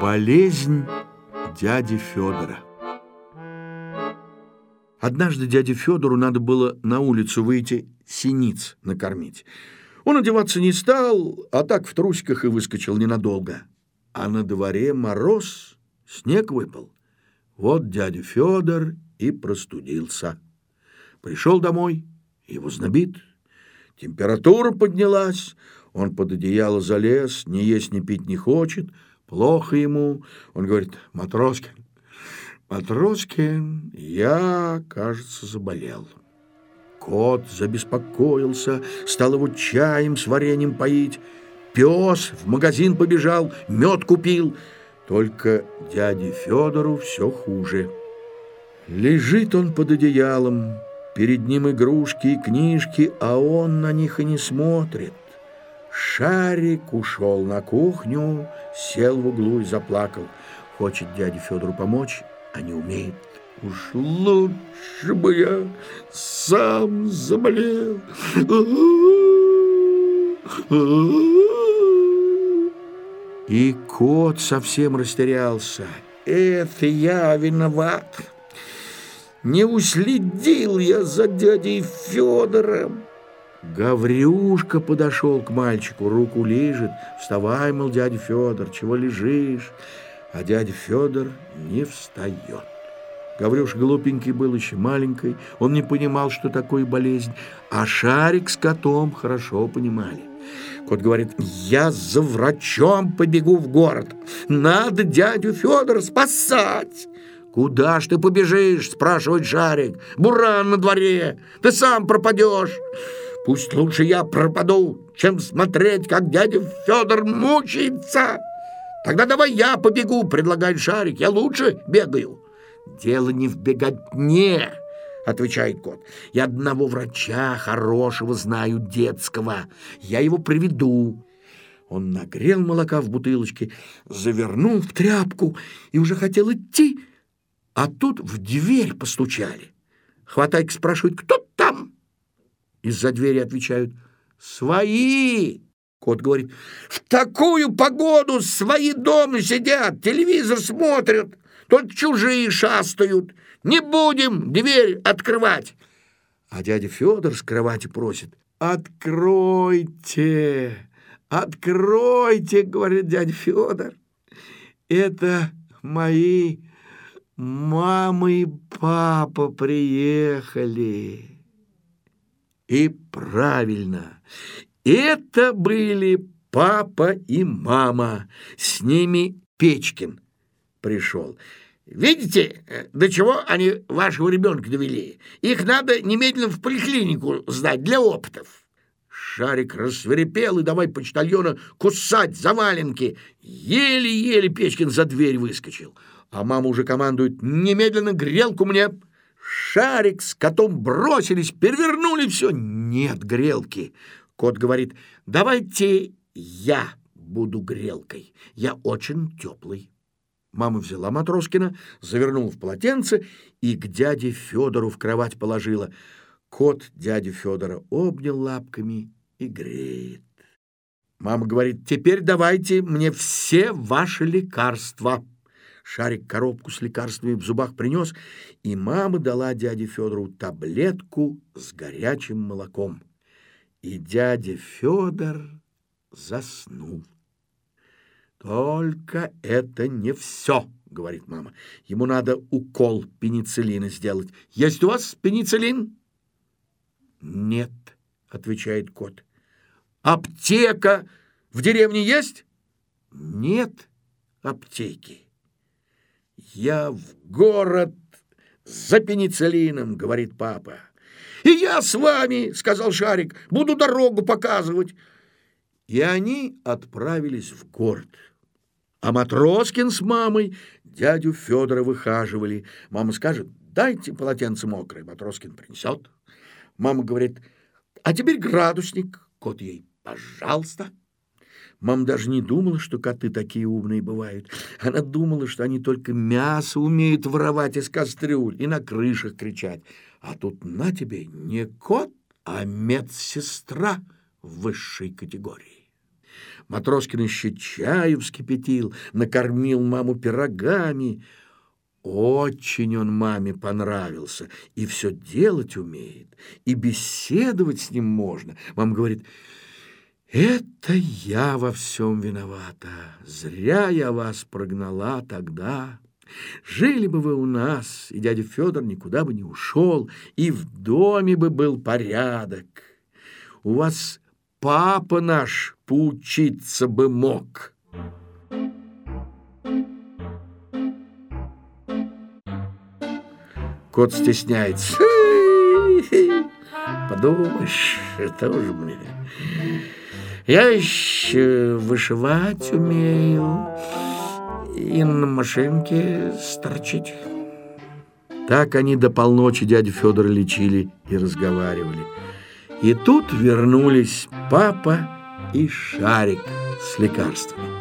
Болезнь дяди Федора. Однажды дяде Федору надо было на улицу выйти синиц накормить. Он одеваться не стал, а так в трусиках и выскочил ненадолго. А на дворе мороз, снег выпал. Вот дядя Федор и простудился. Пришел домой, его знобит, температура поднялась, он под одеяло залез, ни есть, ни пить не хочет, плохо ему. Он говорит, Матроскин, Матроскин, я, кажется, заболел. Кот забеспокоился, стал его чаем с вареньем поить. Пес в магазин побежал, мед купил. Только дяде Федору все хуже. Лежит он под одеялом, перед ним игрушки и книжки, а он на них и не смотрит. Шарик ушел на кухню, сел в углу и заплакал. Хочет дяде Федору помочь, а не умеет. Уж лучше бы я сам заболел. И кот совсем растерялся. Это я виноват. Не уследил я за дядей Федором. Гаврюшка подошел к мальчику, руку лежит. Вставай, мол, дядя Федор, чего лежишь? А дядя Федор не встает. Гаврюш глупенький был еще маленький, он не понимал, что такое болезнь, а Шарик с котом хорошо понимали. Кот говорит, я за врачом побегу в город, надо дядю Федора спасать. «Куда ж ты побежишь?» – спрашивает Шарик. «Буран на дворе, ты сам пропадешь». «Пусть лучше я пропаду, чем смотреть, как дядя Федор мучается». «Тогда давай я побегу», – предлагает Шарик, «я лучше бегаю». «Дело не в беготне», — отвечает кот. «Я одного врача хорошего знаю, детского. Я его приведу». Он нагрел молока в бутылочке, завернул в тряпку и уже хотел идти, а тут в дверь постучали. Хватайка спрашивает, кто там? Из-за двери отвечают, «Свои!» Кот говорит, «В такую погоду свои дома сидят, телевизор смотрят». Только чужие шастают. Не будем дверь открывать. А дядя Федор с кровати просит. «Откройте! Откройте!» — говорит дядя Федор. «Это мои мама и папа приехали». И правильно, это были папа и мама, с ними Печкин пришел. Видите, до чего они вашего ребенка довели? Их надо немедленно в поликлинику сдать для опытов. Шарик рассверепел и давай почтальона кусать за валенки. Еле-еле Печкин за дверь выскочил. А мама уже командует «Немедленно грелку мне!» Шарик с котом бросились, перевернули все. Нет грелки. Кот говорит «Давайте я буду грелкой. Я очень теплый». Мама взяла Матроскина, завернула в полотенце и к дяде Федору в кровать положила. Кот дяди Федора обнял лапками и греет. Мама говорит, теперь давайте мне все ваши лекарства. Шарик коробку с лекарствами в зубах принес, и мама дала дяде Федору таблетку с горячим молоком. И дядя Федор заснул. «Только это не все», — говорит мама. «Ему надо укол пенициллина сделать. Есть у вас пенициллин?» «Нет», — отвечает кот. «Аптека в деревне есть?» «Нет аптеки». «Я в город за пенициллином», — говорит папа. «И я с вами», — сказал Шарик, — «буду дорогу показывать». И они отправились в город. А Матроскин с мамой дядю Федора выхаживали. Мама скажет, дайте полотенце мокрое. Матроскин принесет. Мама говорит, а теперь градусник. Кот ей, пожалуйста. Мама даже не думала, что коты такие умные бывают. Она думала, что они только мясо умеют воровать из кастрюль и на крышах кричать. А тут на тебе не кот, а медсестра высшей категории. Матроскин еще чаю вскипятил, накормил маму пирогами. Очень он маме понравился, и все делать умеет, и беседовать с ним можно. Мама говорит, это я во всем виновата, зря я вас прогнала тогда. Жили бы вы у нас, и дядя Федор никуда бы не ушел, и в доме бы был порядок. У вас папа наш поучиться бы мог». Кот стесняется. Подумаешь, это уже мне. Я еще вышивать умею и на машинке сторчить. Так они до полночи дядю Федора лечили и разговаривали. И тут вернулись папа и Шарик с лекарствами.